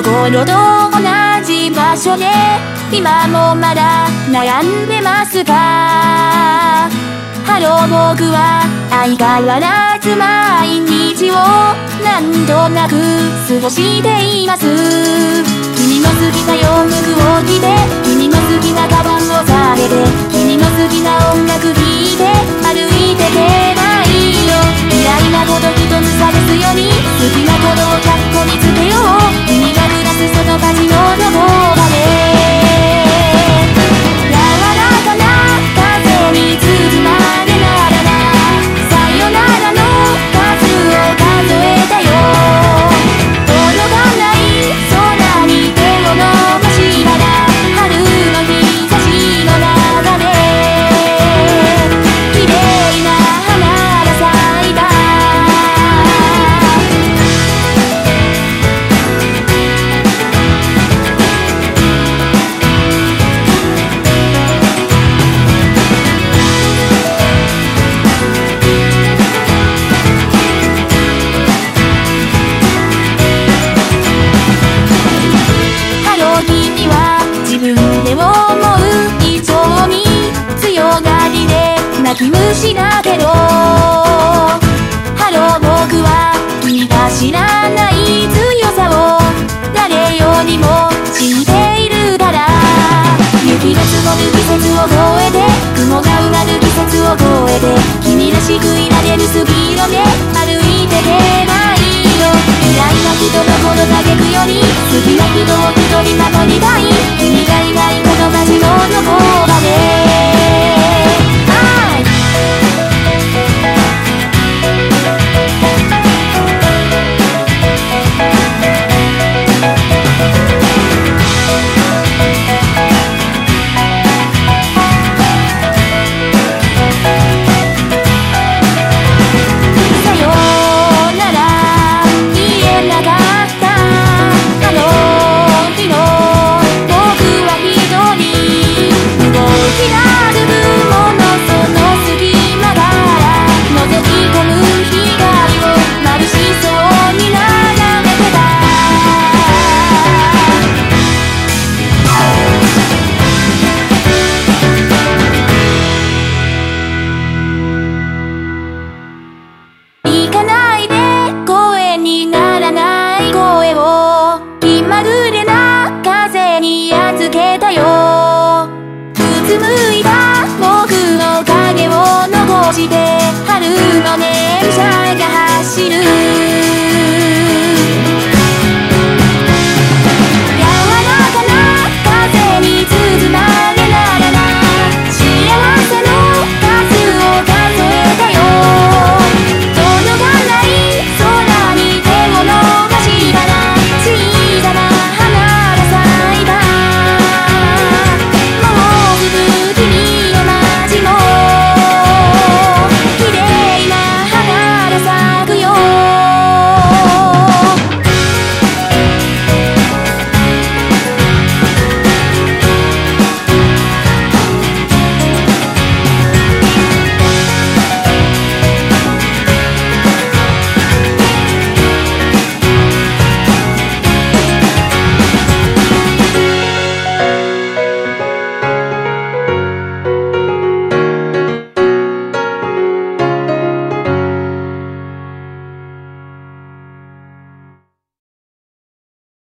の頃と同じ場所で今もまだ悩んでますか？ハロー僕は相変わらず毎日をなんとなく過ごしています。君の好きな洋服を着て君の好きなカバンをさげて積もる季節を越えて雲が埋まる季節を越えて君らしくいられるスピードで歩いてけないよ嫌いな人のほど嘆くより好きな人を一人守りたいまる